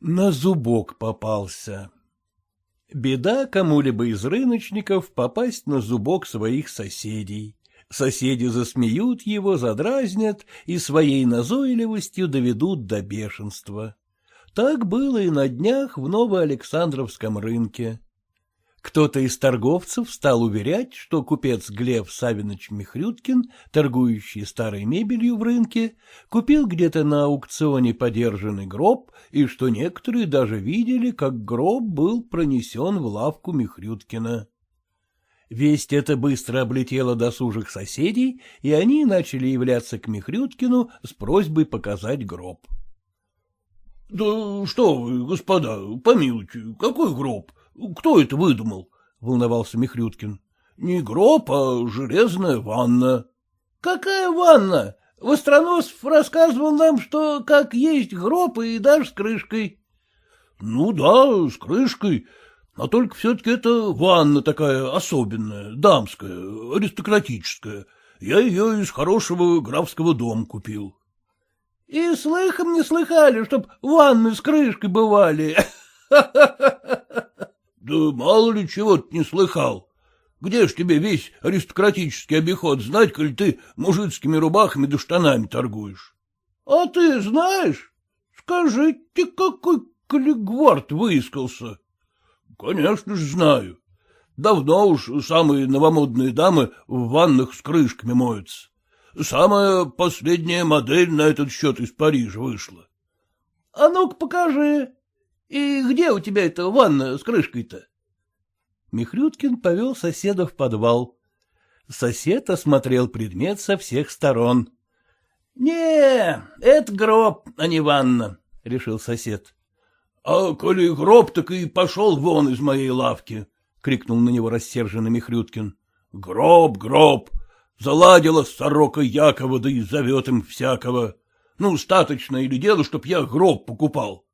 На зубок попался. Беда кому-либо из рыночников попасть на зубок своих соседей. Соседи засмеют его, задразнят и своей назойливостью доведут до бешенства. Так было и на днях в Новоалександровском рынке. Кто-то из торговцев стал уверять, что купец Глеб Савинович Михрюткин, торгующий старой мебелью в рынке, купил где-то на аукционе подержанный гроб, и что некоторые даже видели, как гроб был пронесен в лавку Михрюткина. Весть эта быстро облетела досужих соседей, и они начали являться к Михрюткину с просьбой показать гроб. — Да что вы, господа, помилуйте, какой гроб? Кто это выдумал? — волновался Михрюткин. — Не гроб, а железная ванна. — Какая ванна? Востроносов рассказывал нам, что как есть гроб и даже с крышкой. — Ну да, с крышкой, а только все-таки это ванна такая особенная, дамская, аристократическая. Я ее из хорошего графского дома купил. — И слыхом не слыхали, чтоб ванны с крышкой бывали. Да мало ли чего ты не слыхал. Где ж тебе весь аристократический обиход знать, коль ты мужицкими рубахами да штанами торгуешь? — А ты знаешь? Скажите, какой каллигвард выискался? — Конечно ж знаю. Давно уж самые новомодные дамы в ваннах с крышками моются. Самая последняя модель на этот счет из Парижа вышла. — А ну-ка покажи. И где у тебя эта ванна с крышкой-то? Михрюткин повел соседа в подвал. Сосед осмотрел предмет со всех сторон. — Не, это гроб, а не ванна, — решил сосед. — А коли гроб, так и пошел вон из моей лавки, — крикнул на него рассерженный Михрюткин. — Гроб, гроб! Заладила сорока Якова, да и зовет им всякого. Ну, статочно или дело, чтоб я гроб покупал. —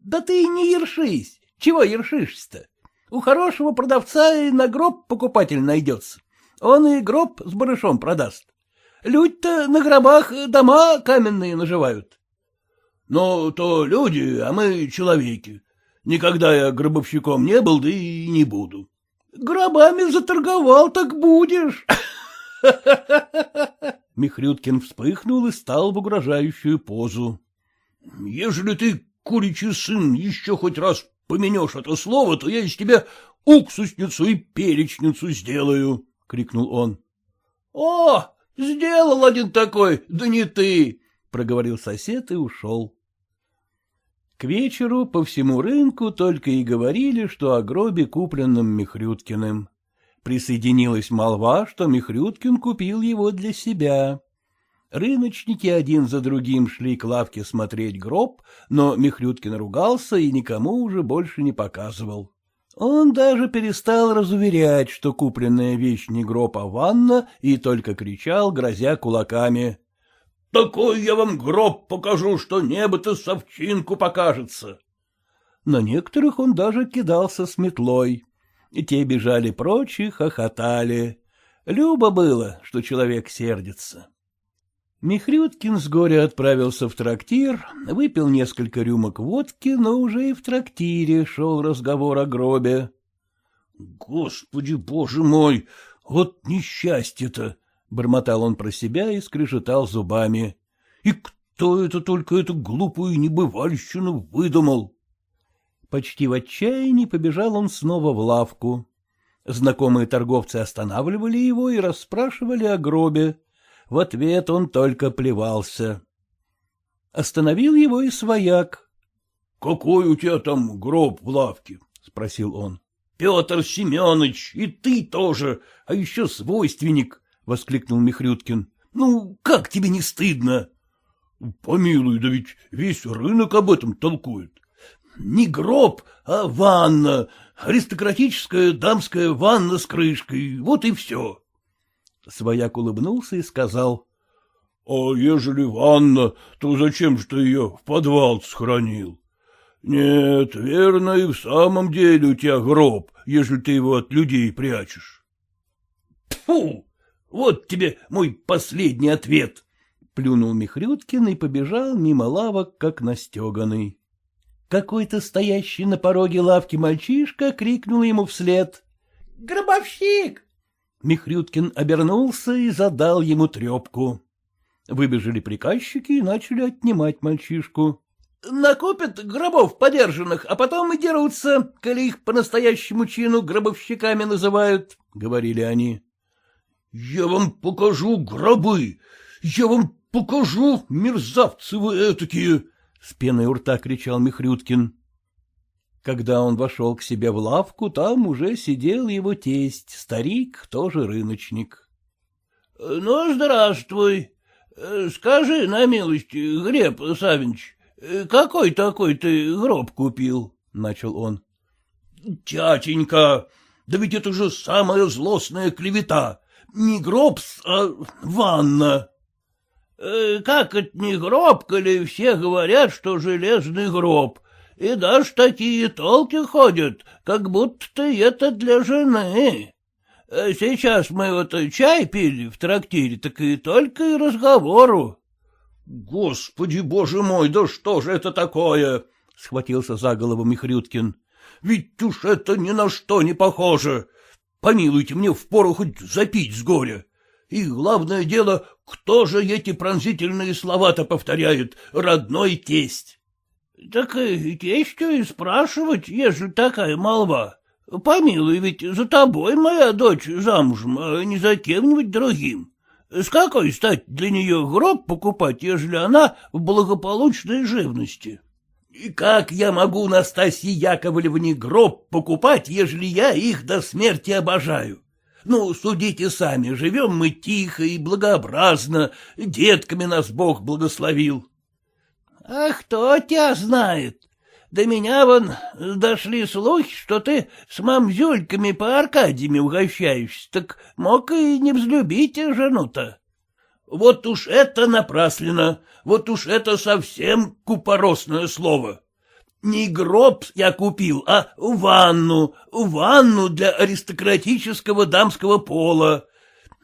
Да ты не ершись. Чего ершишься-то? У хорошего продавца и на гроб покупатель найдется. Он и гроб с барышом продаст. Люди-то на гробах дома каменные наживают. — Ну, то люди, а мы человеки. Никогда я гробовщиком не был, да и не буду. — Гробами заторговал, так будешь. Михрюткин вспыхнул и стал в угрожающую позу. — Ежели ты куричий сын, еще хоть раз поменешь это слово, то я из тебя уксусницу и перечницу сделаю, — крикнул он. — О, сделал один такой, да не ты, — проговорил сосед и ушел. К вечеру по всему рынку только и говорили, что о гробе, купленном Михрюткиным. Присоединилась молва, что Михрюткин купил его для себя. Рыночники один за другим шли к лавке смотреть гроб, но Михрюткин ругался и никому уже больше не показывал. Он даже перестал разуверять, что купленная вещь не гроб, а ванна, и только кричал, грозя кулаками. — Такой я вам гроб покажу, что небо-то совчинку покажется. На некоторых он даже кидался с метлой. И те бежали прочь и хохотали. Любо было, что человек сердится. Михрюткин с горя отправился в трактир, выпил несколько рюмок водки, но уже и в трактире шел разговор о гробе. — Господи, боже мой, вот несчастье-то! — бормотал он про себя и скрежетал зубами. — И кто это только эту глупую небывальщину выдумал? Почти в отчаянии побежал он снова в лавку. Знакомые торговцы останавливали его и расспрашивали о гробе. В ответ он только плевался. Остановил его и свояк. — Какой у тебя там гроб в лавке? — спросил он. — Петр Семенович, и ты тоже, а еще свойственник, — воскликнул Михрюткин. — Ну, как тебе не стыдно? — Помилуй, да ведь весь рынок об этом толкует. — Не гроб, а ванна, аристократическая дамская ванна с крышкой, вот и все. Свояк улыбнулся и сказал. — А ежели ванна, то зачем же ты ее в подвал сохранил? Нет, верно, и в самом деле у тебя гроб, если ты его от людей прячешь. — Тьфу! Вот тебе мой последний ответ! — плюнул Михрюткин и побежал мимо лавок, как настеганный. Какой-то стоящий на пороге лавки мальчишка крикнул ему вслед. — Гробовщик! Михрюткин обернулся и задал ему трепку. Выбежали приказчики и начали отнимать мальчишку. — Накопят гробов подержанных, а потом и дерутся, коли их по-настоящему чину гробовщиками называют, — говорили они. — Я вам покажу гробы! Я вам покажу, мерзавцы вы этакие! — с пеной у рта кричал Михрюткин. Когда он вошел к себе в лавку, там уже сидел его тесть, старик, тоже рыночник. — Ну, здравствуй. Скажи на милость, Греб Савич, какой такой ты гроб купил? — начал он. — Тятенька, да ведь это же самая злостная клевета. Не гроб, а ванна. — Как это не гроб, коли все говорят, что железный гроб, и даже такие толки ходят, как будто это для жены. Сейчас мы вот чай пили в трактире, так и только и разговору. — Господи, боже мой, да что же это такое? — схватился за голову Михрюткин. — Ведь уж это ни на что не похоже. Помилуйте, мне впору хоть запить с горя. И главное дело, кто же эти пронзительные слова-то повторяет, родной тесть? — Так и тестю и спрашивать, ежели такая молва. Помилуй, ведь за тобой моя дочь замужем, а не за кем-нибудь другим. С какой стать для нее гроб покупать, ежели она в благополучной живности? — И как я могу, Настасье Яковлевне, гроб покупать, ежели я их до смерти обожаю? Ну, судите сами, живем мы тихо и благообразно, детками нас Бог благословил. — А кто тебя знает? До меня вон дошли слухи, что ты с мамзюльками по Аркадиями угощаешься, так мог и не взлюбить жену-то. Вот уж это напраслено, вот уж это совсем купоросное слово. Не гроб я купил, а ванну, ванну для аристократического дамского пола.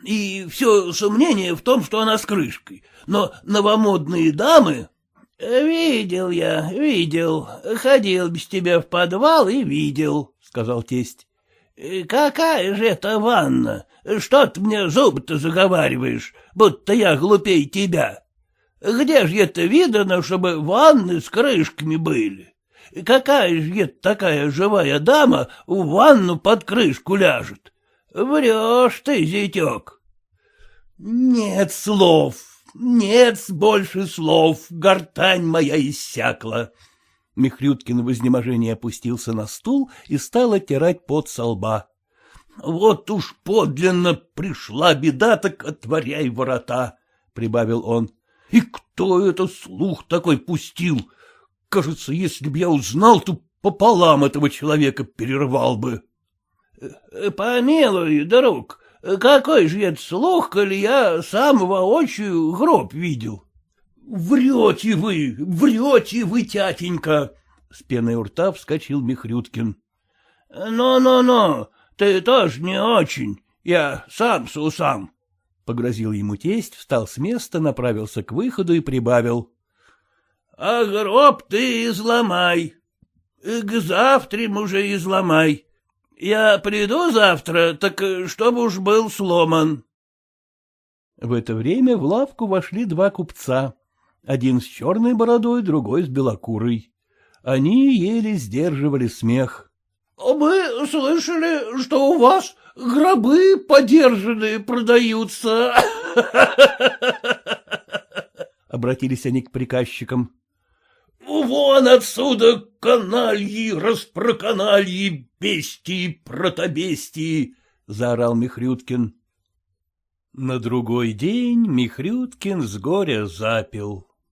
И все сомнение в том, что она с крышкой. Но новомодные дамы... — Видел я, видел. Ходил без тебя в подвал и видел, — сказал тесть. — Какая же это ванна? Что ты мне зубы-то заговариваешь, будто я глупей тебя? Где же это видано, чтобы ванны с крышками были? Какая же это такая живая дама в ванну под крышку ляжет? Врешь ты, зятек. — Нет слов, нет больше слов, гортань моя иссякла. Михрюткин в изнеможении опустился на стул и стал оттирать пот со лба. — Вот уж подлинно пришла беда, так отворяй ворота, — прибавил он. — И кто это слух такой пустил? Кажется, если б я узнал, то пополам этого человека перервал бы. — Помилуй, друг, какой же это слух, коли я сам воочию гроб видел? — Врете вы, врете вы, тятенька! — с пеной у рта вскочил Михрюткин. «Ну, ну — Ну-ну-ну, ты тоже не очень, я сам с усам. Погрозил ему тесть, встал с места, направился к выходу и прибавил. — А гроб ты изломай, к завтра уже изломай. Я приду завтра, так чтобы уж был сломан. В это время в лавку вошли два купца. Один с черной бородой, другой с белокурой. Они еле сдерживали смех. — Мы слышали, что у вас гробы подержанные продаются. Обратились они к приказчикам. Вон отсюда канальи, распроканальи, бестии, протобестии! — заорал Михрюткин. На другой день Михрюткин с горя запил.